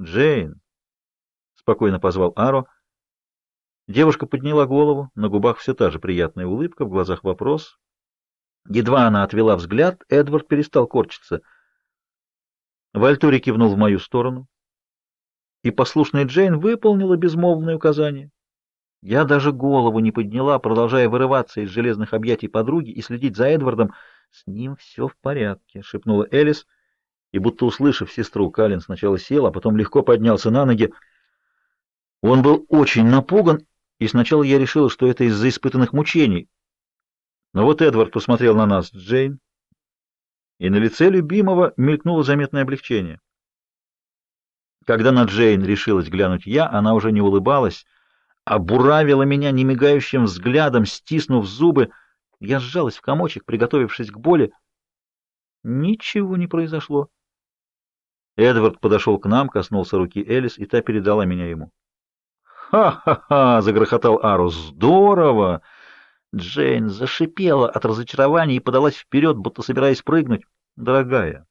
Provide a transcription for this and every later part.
Джейн, спокойно позвал Аро. Девушка подняла голову, на губах все та же приятная улыбка, в глазах вопрос. Едва она отвела взгляд, Эдвард перестал корчиться. Вальтури кивнул в мою сторону, и послушная Джейн выполнила безмолвное указание. Я даже голову не подняла, продолжая вырываться из железных объятий подруги и следить за Эдвардом. «С ним все в порядке», — шепнула Элис, и, будто услышав сестру, Калин сначала сел, а потом легко поднялся на ноги. Он был очень напуган, и сначала я решила, что это из-за испытанных мучений. Но вот Эдвард посмотрел на нас, Джейн, и на лице любимого мелькнуло заметное облегчение. Когда на Джейн решилась глянуть я, она уже не улыбалась, а буравила меня немигающим взглядом, стиснув зубы. Я сжалась в комочек, приготовившись к боли. Ничего не произошло. Эдвард подошел к нам, коснулся руки Элис, и та передала меня ему. «Ха-ха-ха!» — загрохотал Арус. «Здорово!» Джейн зашипела от разочарования и подалась вперед, будто собираясь прыгнуть. «Дорогая,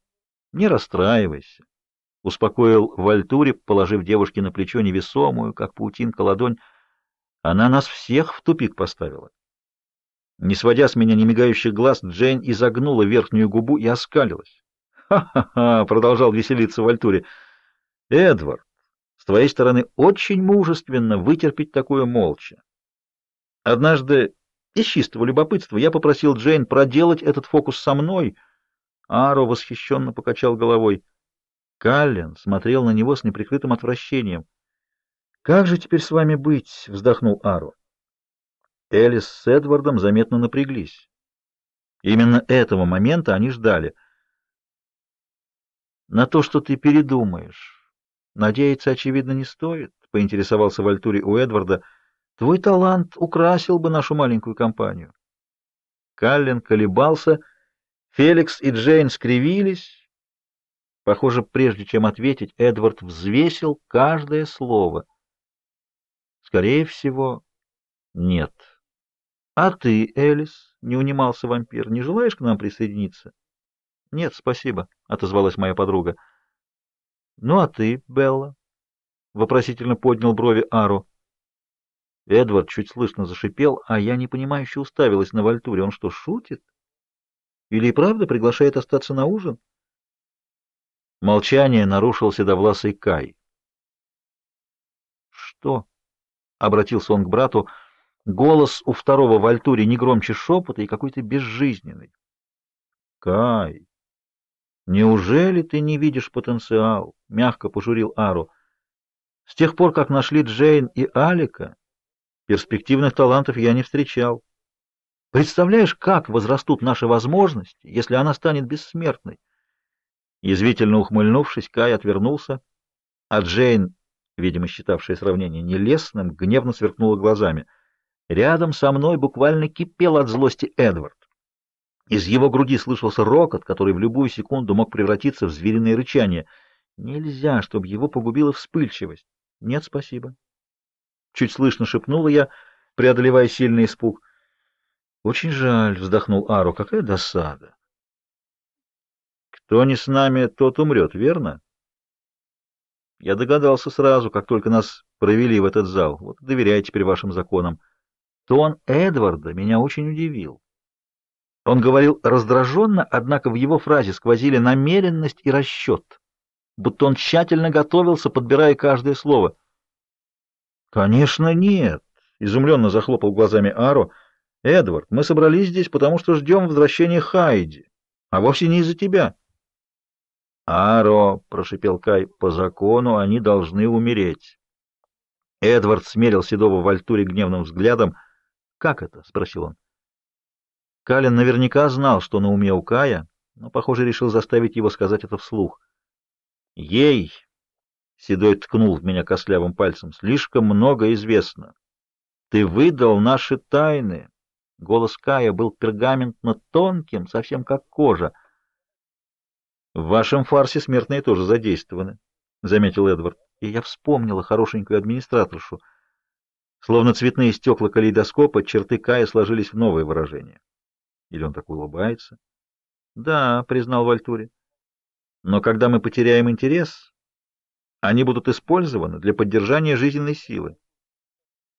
не расстраивайся!» — успокоил Вальтури, положив девушке на плечо невесомую, как паутинка, ладонь. Она нас всех в тупик поставила. Не сводя с меня немигающих глаз, Джейн изогнула верхнюю губу и оскалилась. «Ха-ха-ха!» — продолжал веселиться Вальтури. «Эдвард, с твоей стороны очень мужественно вытерпеть такое молча. Однажды из чистого любопытства я попросил Джейн проделать этот фокус со мной. Аро восхищенно покачал головой. Каллен смотрел на него с неприкрытым отвращением. «Как же теперь с вами быть?» — вздохнул Аро. Элис с Эдвардом заметно напряглись. Именно этого момента они ждали. «На то, что ты передумаешь». Надеяться, очевидно, не стоит, — поинтересовался Вальтури у Эдварда. — Твой талант украсил бы нашу маленькую компанию. Каллен колебался, Феликс и Джейн скривились. Похоже, прежде чем ответить, Эдвард взвесил каждое слово. Скорее всего, нет. — А ты, Элис, — не унимался вампир, — не желаешь к нам присоединиться? — Нет, спасибо, — отозвалась моя подруга. — ну а ты, Белла? Вопросительно поднял брови Ару. Эдвард чуть слышно зашипел, а я непонимающе уставилась на Вальтуре. Он что, шутит? Или и правда приглашает остаться на ужин? Молчание нарушил седовласый Кай. «Что?» — обратился он к брату. Голос у второго в Альтуре не громче шепота и какой-то безжизненный. «Кай!» «Неужели ты не видишь потенциал?» — мягко пожурил Ару. «С тех пор, как нашли Джейн и Алика, перспективных талантов я не встречал. Представляешь, как возрастут наши возможности, если она станет бессмертной?» Язвительно ухмыльнувшись, Кай отвернулся, а Джейн, видимо, считавшая сравнение нелестным, гневно сверкнула глазами. Рядом со мной буквально кипел от злости Эдвард. Из его груди слышался рокот, который в любую секунду мог превратиться в звериное рычание. Нельзя, чтобы его погубила вспыльчивость. Нет, спасибо. Чуть слышно шепнула я, преодолевая сильный испуг. Очень жаль, вздохнул Ару, какая досада. Кто не с нами, тот умрет, верно? Я догадался сразу, как только нас провели в этот зал. Вот доверяй теперь вашим законам. Тон Эдварда меня очень удивил. Он говорил раздраженно, однако в его фразе сквозили намеренность и расчет, будто он тщательно готовился, подбирая каждое слово. «Конечно, нет», — изумленно захлопал глазами Аро. «Эдвард, мы собрались здесь, потому что ждем возвращения Хайди, а вовсе не из-за тебя». «Аро», — прошипел Кай, — «по закону они должны умереть». Эдвард смерил Седова в альтуре гневным взглядом. «Как это?» — спросил он. Калин наверняка знал, что на уме у Кая, но, похоже, решил заставить его сказать это вслух. «Ей!» — Седой ткнул в меня костлявым пальцем. «Слишком много известно. Ты выдал наши тайны!» Голос Кая был пергаментно тонким, совсем как кожа. «В вашем фарсе смертные тоже задействованы», — заметил Эдвард. И я вспомнила хорошенькую администраторшу. Словно цветные стекла калейдоскопа, черты Кая сложились в новое выражение. Или он так улыбается? Да, признал Вальтури. Но когда мы потеряем интерес, Они будут использованы для поддержания жизненной силы.